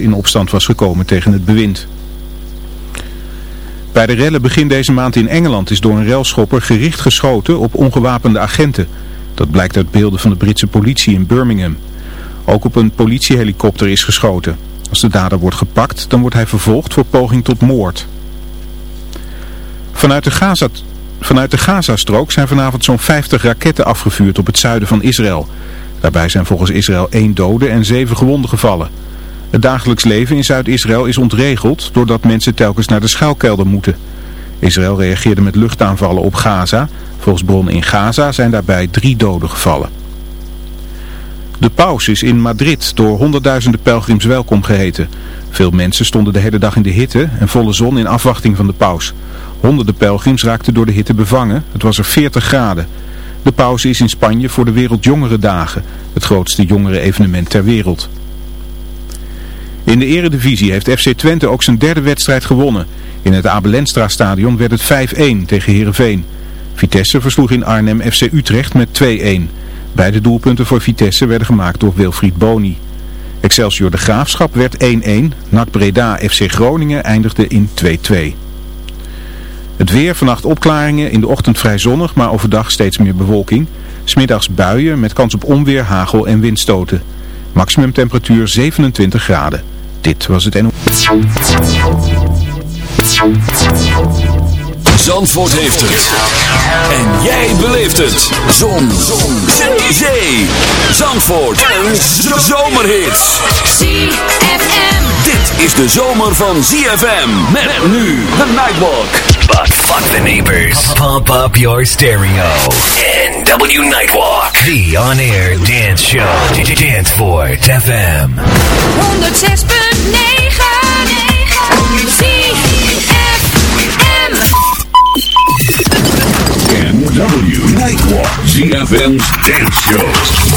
in opstand was gekomen tegen het bewind. Bij de rellen begin deze maand in Engeland is door een relschopper gericht geschoten op ongewapende agenten. Dat blijkt uit beelden van de Britse politie in Birmingham. Ook op een politiehelikopter is geschoten. Als de dader wordt gepakt, dan wordt hij vervolgd voor poging tot moord. Vanuit de, Gaza, vanuit de Gazastrook zijn vanavond zo'n 50 raketten afgevuurd op het zuiden van Israël. Daarbij zijn volgens Israël één dode en zeven gewonden gevallen. Het dagelijks leven in Zuid-Israël is ontregeld doordat mensen telkens naar de schuilkelder moeten. Israël reageerde met luchtaanvallen op Gaza. Volgens bronnen in Gaza zijn daarbij drie doden gevallen. De paus is in Madrid door honderdduizenden pelgrims welkom geheten. Veel mensen stonden de hele dag in de hitte en volle zon in afwachting van de paus. Honderden pelgrims raakten door de hitte bevangen. Het was er 40 graden. De paus is in Spanje voor de Wereldjongerendagen, het grootste jongeren-evenement ter wereld. In de eredivisie heeft FC Twente ook zijn derde wedstrijd gewonnen. In het Abelenstra stadion werd het 5-1 tegen Heerenveen. Vitesse versloeg in Arnhem FC Utrecht met 2-1. Beide doelpunten voor Vitesse werden gemaakt door Wilfried Boni. Excelsior de Graafschap werd 1-1. NAC Breda FC Groningen eindigde in 2-2. Het weer, vannacht opklaringen, in de ochtend vrij zonnig, maar overdag steeds meer bewolking. Smiddags buien met kans op onweer, hagel en windstoten. Maximum temperatuur 27 graden. Dit was het NO. Zandvoort heeft het. En jij beleeft het. Zon. Zon. Zee. Zee. Zandvoort. Een zomerhit. ZFM. Dit is de zomer van ZFM. Met nu de Nightwalk. But fuck the neighbors. Pump up your stereo. NW Nightwalk. The on-air dance show. Danceport FM. 106.9 ZFM. NW Nightwalk. ZFM's dance show.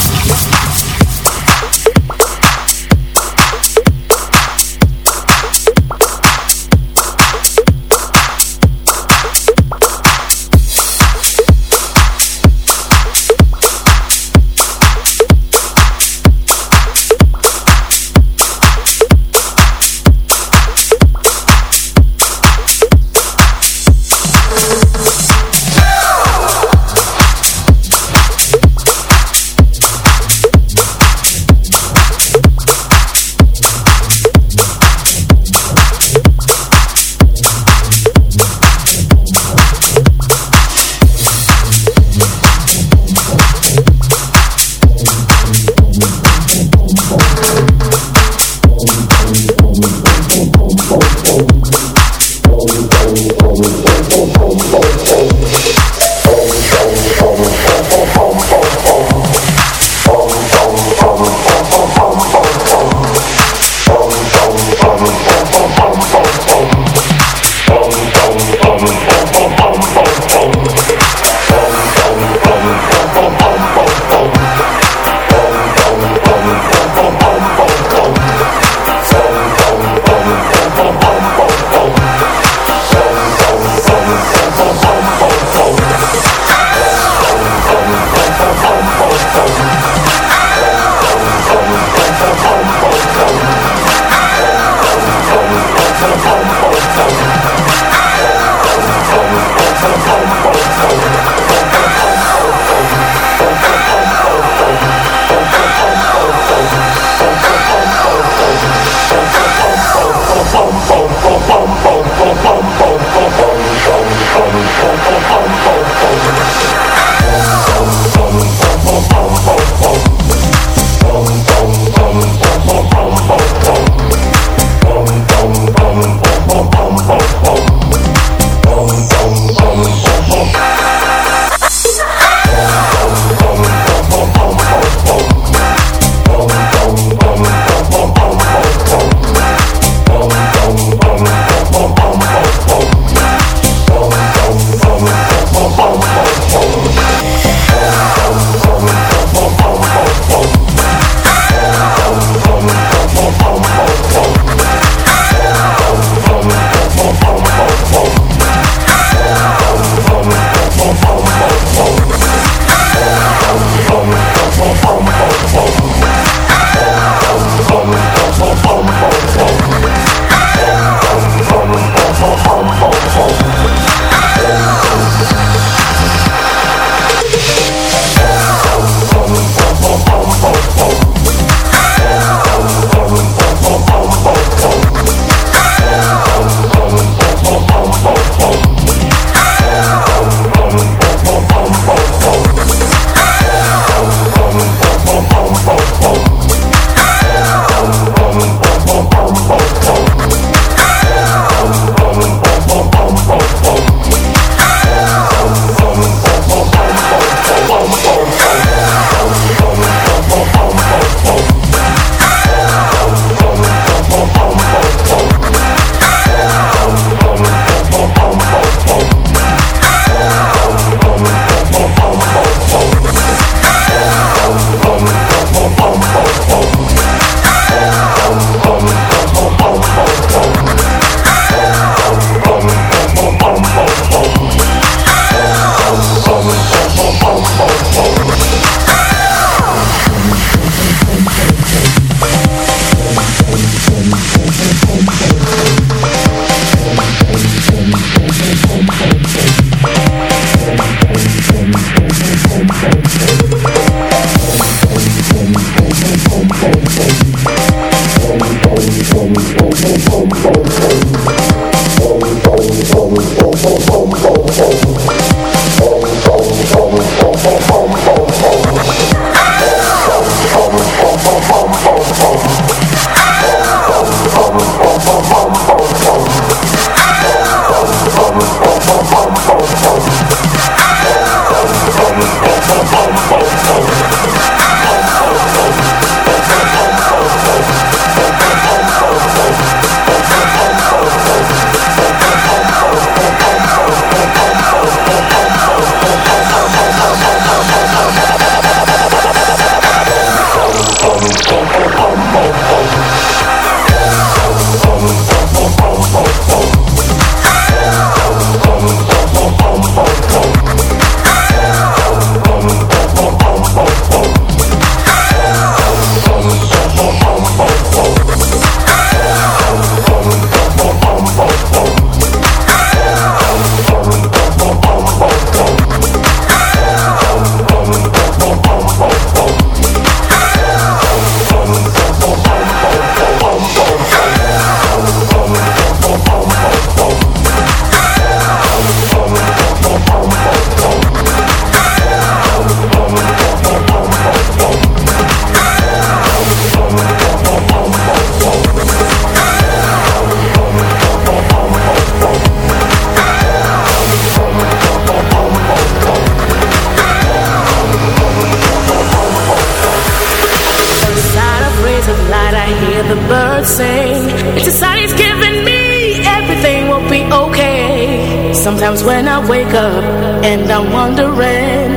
And I'm wondering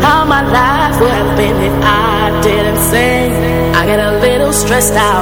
how my life would have been if I didn't sing. I get a little stressed out.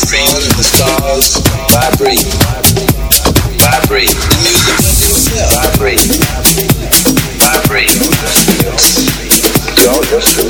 the stars. Vibrate, vibrate. The music vibrate, vibrate, just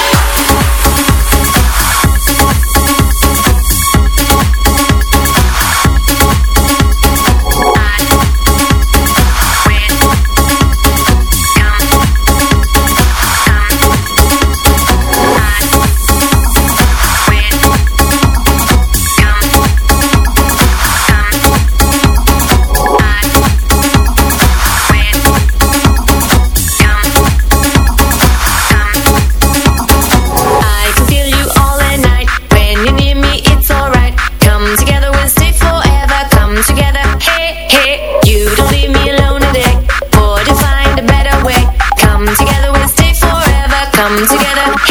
it.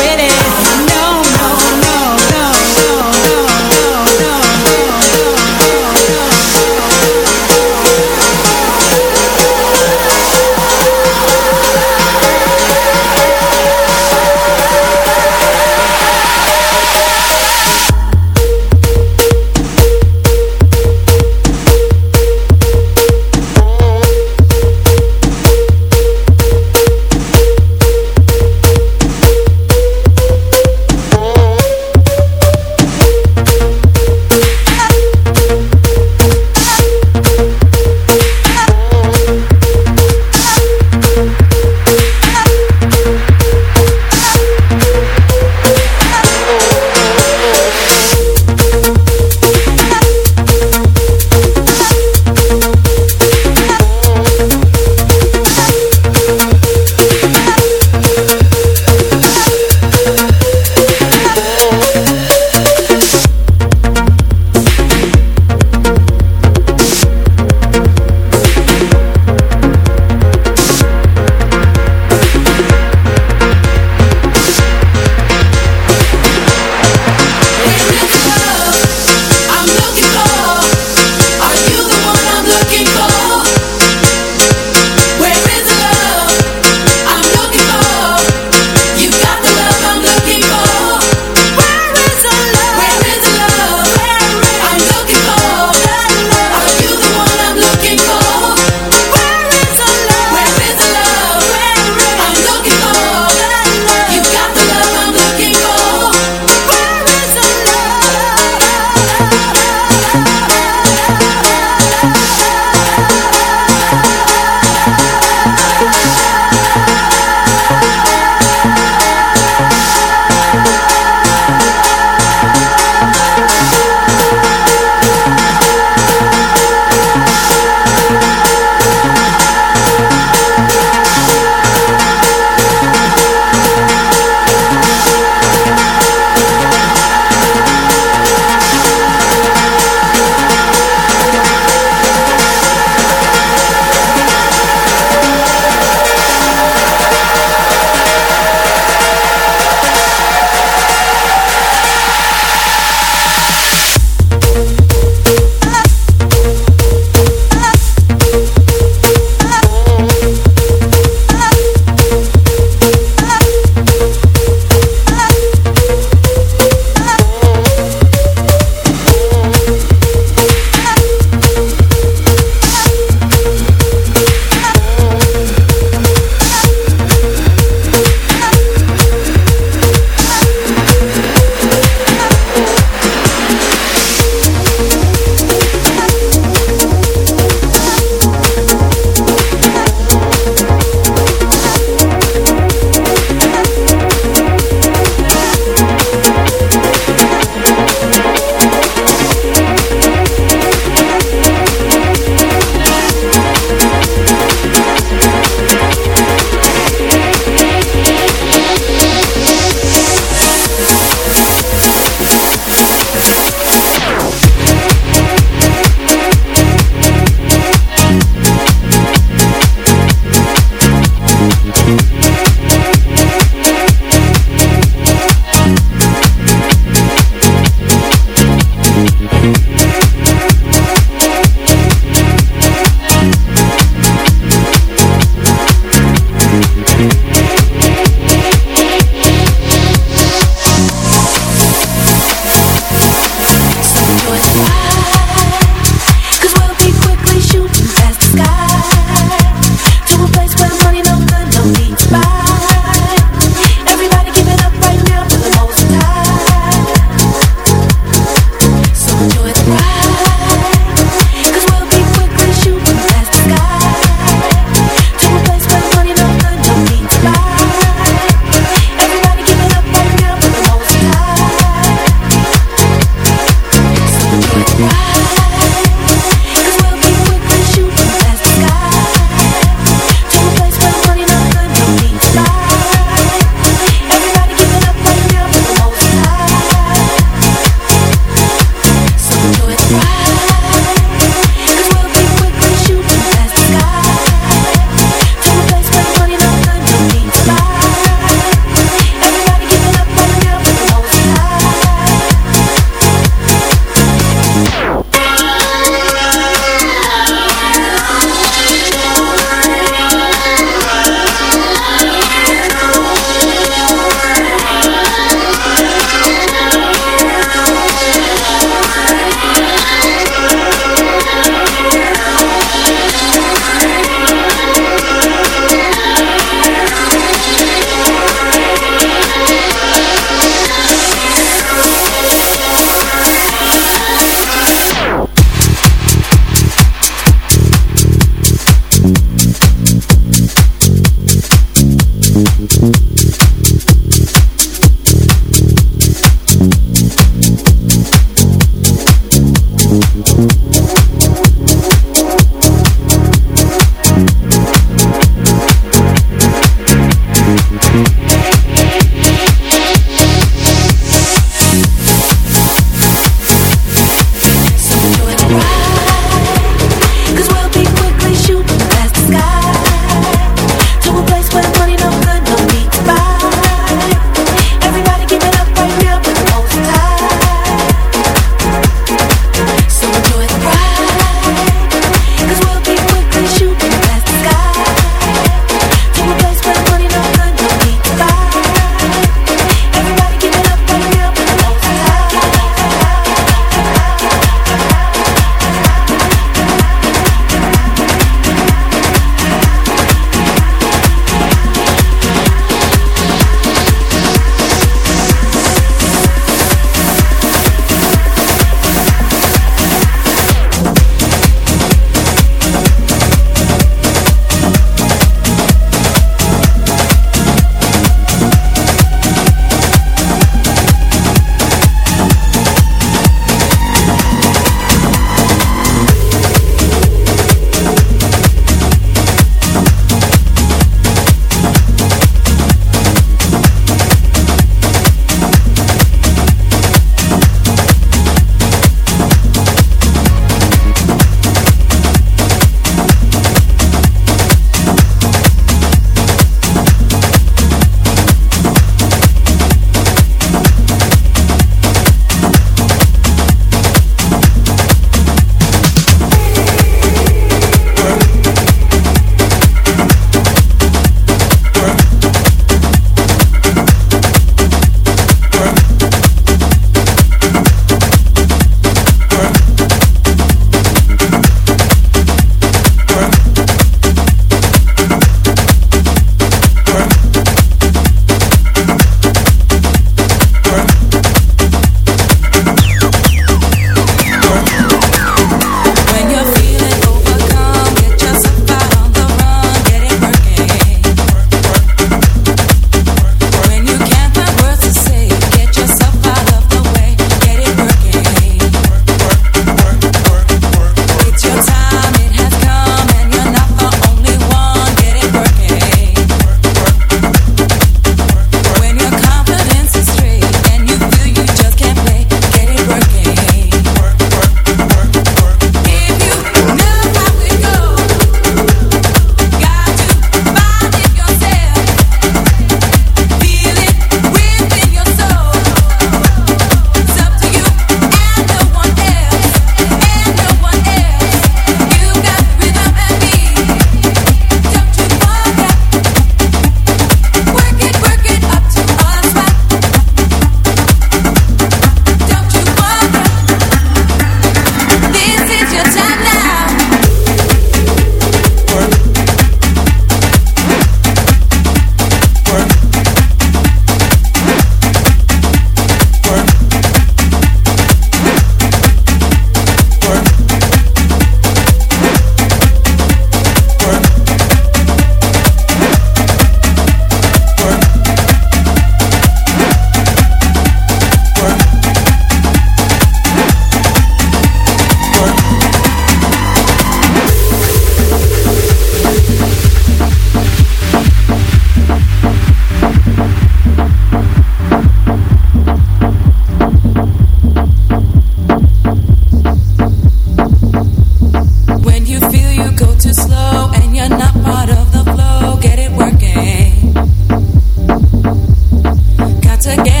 together.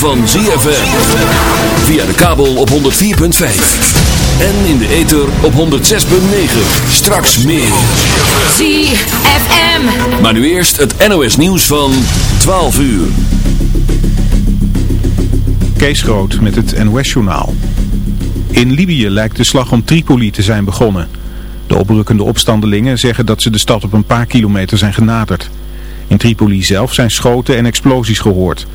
Van ZFM. Via de kabel op 104.5. En in de ether op 106.9. Straks meer. ZFM. Maar nu eerst het NOS nieuws van 12 uur. Kees Groot met het NOS-journaal. In Libië lijkt de slag om Tripoli te zijn begonnen. De oprukkende opstandelingen zeggen dat ze de stad op een paar kilometer zijn genaderd. In Tripoli zelf zijn schoten en explosies gehoord.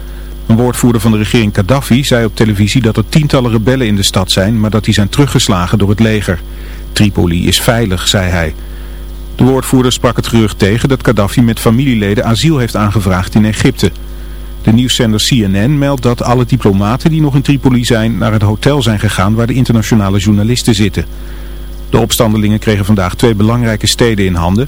Een woordvoerder van de regering Gaddafi zei op televisie dat er tientallen rebellen in de stad zijn, maar dat die zijn teruggeslagen door het leger. Tripoli is veilig, zei hij. De woordvoerder sprak het gerucht tegen dat Gaddafi met familieleden asiel heeft aangevraagd in Egypte. De nieuwszender CNN meldt dat alle diplomaten die nog in Tripoli zijn naar het hotel zijn gegaan waar de internationale journalisten zitten. De opstandelingen kregen vandaag twee belangrijke steden in handen.